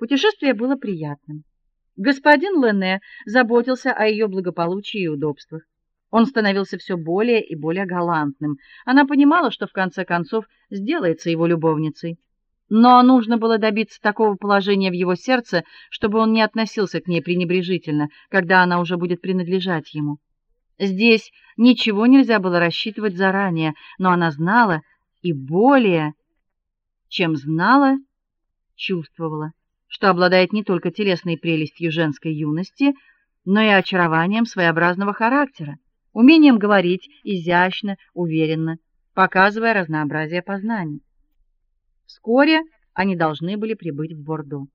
Путешествие было приятным. Господин Лене заботился о ее благополучии и удобствах. Он становился все более и более галантным. Она понимала, что в конце концов сделается его любовницей. Но нужно было добиться такого положения в его сердце, чтобы он не относился к ней пренебрежительно, когда она уже будет принадлежать ему. Здесь ничего нельзя было рассчитывать заранее, но она знала и более, чем знала, чувствовала, что обладает не только телесной прелестью женской юности, но и очарованием своеобразного характера умением говорить изящно, уверенно, показывая разнообразие познаний. Вскоре они должны были прибыть в Бордо.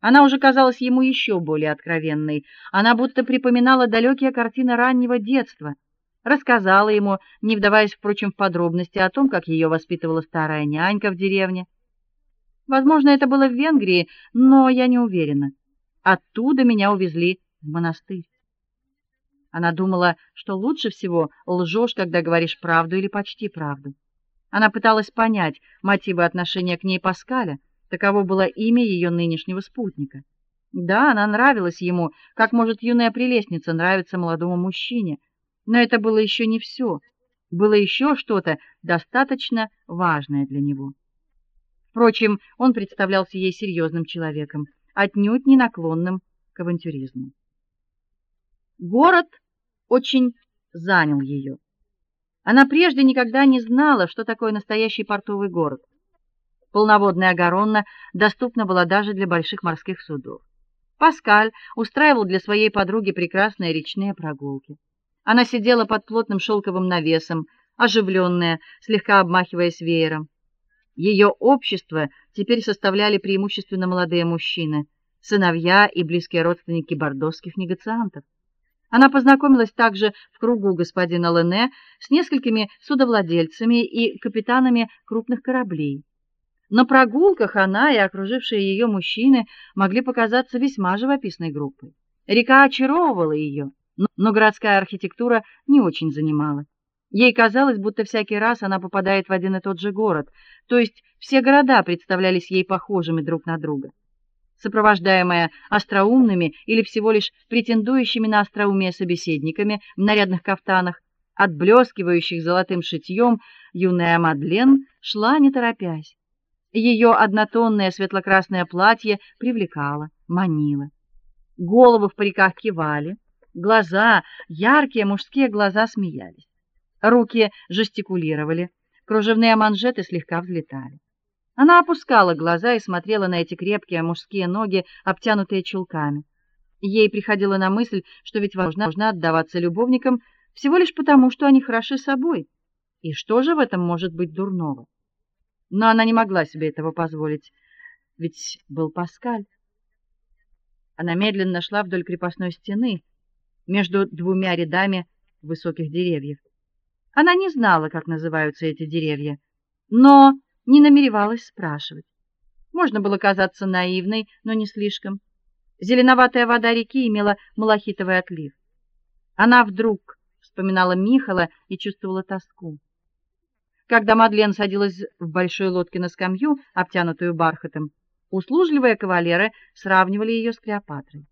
Она уже казалась ему еще более откровенной. Она будто припоминала далекие картины раннего детства, рассказала ему, не вдаваясь, впрочем, в подробности о том, как ее воспитывала старая нянька в деревне. Возможно, это было в Венгрии, но я не уверена. Оттуда меня увезли в монастырь. Она думала, что лучше всего лжешь, когда говоришь правду или почти правду. Она пыталась понять мотивы отношения к ней Паскаля. Таково было имя ее нынешнего спутника. Да, она нравилась ему, как может юная прелестница нравиться молодому мужчине, но это было еще не все. Было еще что-то достаточно важное для него. Впрочем, он представлялся ей серьезным человеком, отнюдь не наклонным к авантюризму. Город очень занял ее. Она прежде никогда не знала, что такое настоящий портовый город. Полноводная Гаронна доступна была даже для больших морских судов. Паскаль устраивал для своей подруги прекрасные речные прогулки. Она сидела под плотным шелковым навесом, оживленная, слегка обмахиваясь веером. Ее общество теперь составляли преимущественно молодые мужчины, сыновья и близкие родственники бордосских негациантов. Она познакомилась также в кругу господина Лене с несколькими судовладельцами и капитанами крупных кораблей. На прогулках она и окружившие ее мужчины могли показаться весьма живописной группой. Река очаровывала ее, но городская архитектура не очень занимала. Ей казалось, будто всякий раз она попадает в один и тот же город, то есть все города представлялись ей похожими друг на друга сопровождаемая остроумными или всего лишь претендующими на остроумие собеседниками в нарядных кафтанах, отблескивающих золотым шитьем, юная Мадлен шла не торопясь. Ее однотонное светло-красное платье привлекало, манило. Головы в париках кивали, глаза, яркие мужские глаза смеялись. Руки жестикулировали, кружевные манжеты слегка взлетали. Она опускала глаза и смотрела на эти крепкие мужские ноги, обтянутые чулками. Ей приходило на мысль, что ведь важно отдаваться любовникам всего лишь потому, что они хороши собой. И что же в этом может быть дурного? Но она не могла себе этого позволить, ведь был Паскаль. Она медленно шла вдоль крепостной стены между двумя рядами высоких деревьев. Она не знала, как называются эти деревья, но не намеревалась спрашивать. Можно было казаться наивной, но не слишком. Зеленоватая вода реки имела малахитовый отлив. Она вдруг вспоминала Михала и чувствовала тоску. Когда Мадлен садилась в большой лодке на скамью, обтянутую бархатом, услужливые кавалеры сравнивали ее с Клеопатрой.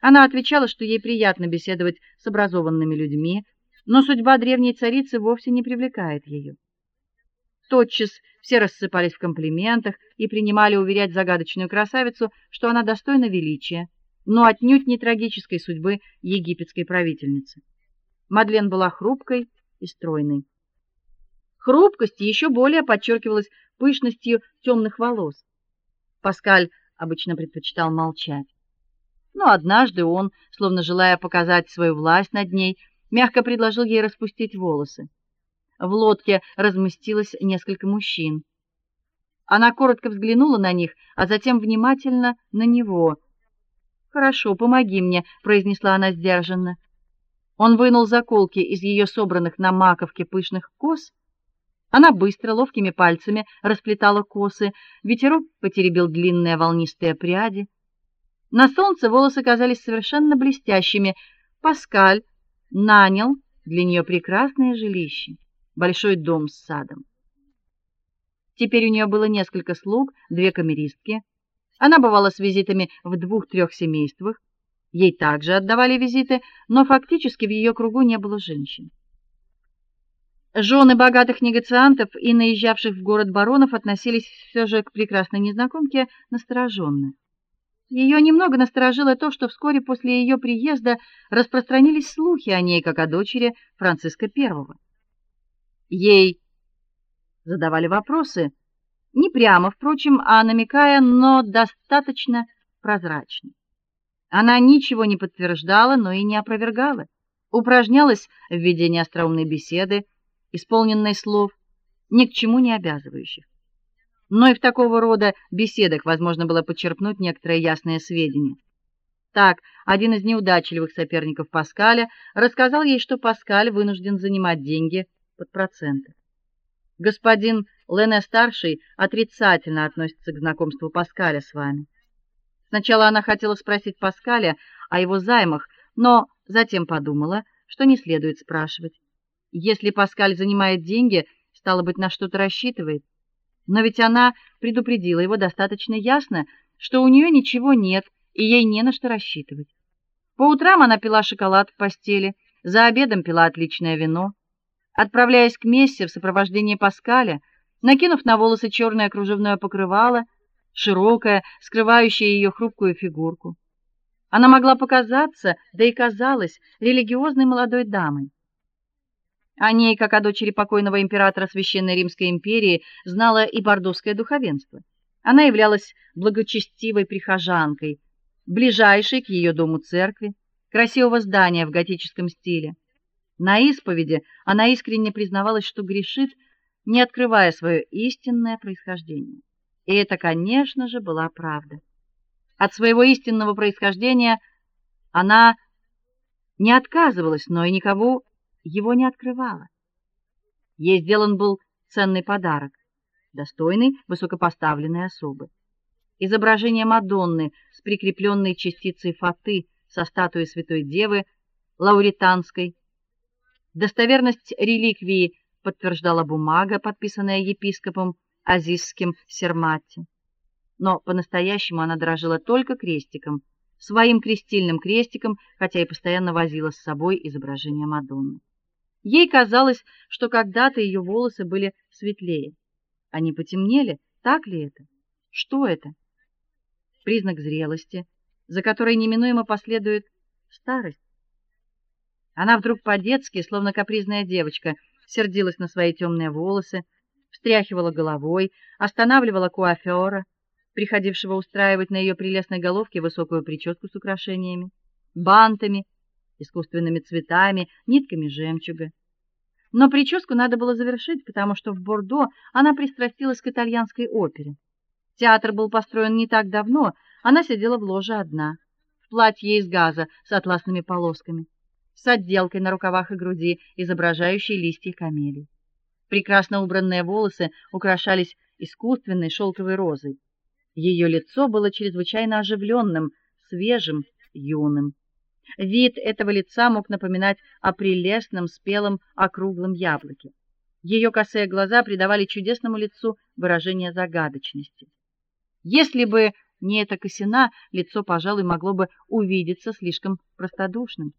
Она отвечала, что ей приятно беседовать с образованными людьми, но судьба древней царицы вовсе не привлекает ее. Тотчас все рассыпались в комплиментах и принимали уверять загадочную красавицу, что она достойна величия, но отнюдь не трагической судьбы египетской правительницы. Мадлен была хрупкой и стройной. Хрупкость еще более подчеркивалась пышностью темных волос. Паскаль обычно предпочитал молчать. Но однажды он, словно желая показать свою власть над ней, мягко предложил ей распустить волосы. В лодке разместилось несколько мужчин. Она коротко взглянула на них, а затем внимательно на него. "Хорошо, помоги мне", произнесла она сдержанно. Он вынул заколки из ее собранных на маковке пышных кос. Она быстро ловкими пальцами расплетала косы, ветерок потеребил длинные волнистые пряди. На солнце волосы казались совершенно блестящими. Паскаль нанял для нее прекрасное жилище большой дом с садом. Теперь у нее было несколько слуг, две камеристки. Она бывала с визитами в двух-трех семействах. Ей также отдавали визиты, но фактически в ее кругу не было женщин. Жены богатых негациантов и наезжавших в город баронов относились все же к прекрасной незнакомке настороженно. Ее немного насторожило то, что вскоре после ее приезда распространились слухи о ней как о дочери Франциска I. Ей задавали вопросы, не прямо, впрочем, а намекая, но достаточно прозрачно. Она ничего не подтверждала, но и не опровергала. Упражнялась в ведении остроумной беседы, исполненной слов, ни к чему не обязывающих. Но и в такого рода беседах возможно было почерпнуть некоторые ясные сведения. Так, один из неудачливых соперников Паскаля рассказал ей, что Паскаль вынужден занимать деньги под проценты. Господин Лене старший отрицательно относится к знакомству Паскаля с вами. Сначала она хотела спросить Паскаля о его займах, но затем подумала, что не следует спрашивать. Если Паскаль занимает деньги, стало быть, на что-то рассчитывает. Но ведь она предупредила его достаточно ясно, что у нее ничего нет и ей не на что рассчитывать. По утрам она пила шоколад в постели, за обедом пила отличное вино. Отправляясь к мессе в сопровождении Паскаля, накинув на волосы черное кружевное покрывало, широкое, скрывающее ее хрупкую фигурку, она могла показаться, да и казалась религиозной молодой дамой. О ней, как о дочери покойного императора Священной Римской империи, знало и бордоское духовенство. Она являлась благочестивой прихожанкой, ближайшей к ее дому церкви, красивого здания в готическом стиле. На исповеди она искренне признавалась, что грешит, не открывая свое истинное происхождение. И это, конечно же, была правда. От своего истинного происхождения она не отказывалась, но и никого его не открывала. Ей сделан был ценный подарок, достойный высокопоставленной особы. Изображение Мадонны с прикрепленной частицей фаты со статуей Святой Девы Лауретанской. Достоверность реликвии подтверждала бумага, подписанная епископом Азизским Серматти. Но по-настоящему она дорожила только крестиком, своим крестильным крестиком, хотя и постоянно возила с собой изображение Мадонны. Ей казалось, что когда-то ее волосы были светлее. Они потемнели, так ли это? Что это? Признак зрелости, за которой неминуемо последует старость. Она вдруг по-детски, словно капризная девочка, сердилась на свои темные волосы, встряхивала головой, останавливала куафёра, приходившего устраивать на ее прелестной головке высокую прическу с украшениями, бантами искусственными цветами, нитками жемчуга. Но прическу надо было завершить, потому что в Бордо она пристрастилась к итальянской опере. Театр был построен не так давно, она сидела в ложе одна, в платье из газа с атласными полосками, с отделкой на рукавах и груди, изображающей листья камелий. Прекрасно убранные волосы украшались искусственной шелковой розой. Ее лицо было чрезвычайно оживленным, свежим, юным. Вид этого лица мог напоминать о прелестном спелом округлом яблоке. Ее косые глаза придавали чудесному лицу выражение загадочности. Если бы не эта косина, лицо, пожалуй, могло бы увидеться слишком простодушным.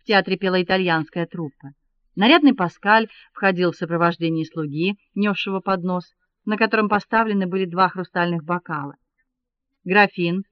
В театре пела итальянская труппа. Нарядный Паскаль входил в сопровождении слуги, нёсшего поднос, на котором поставлены были два хрустальных бокала. Графин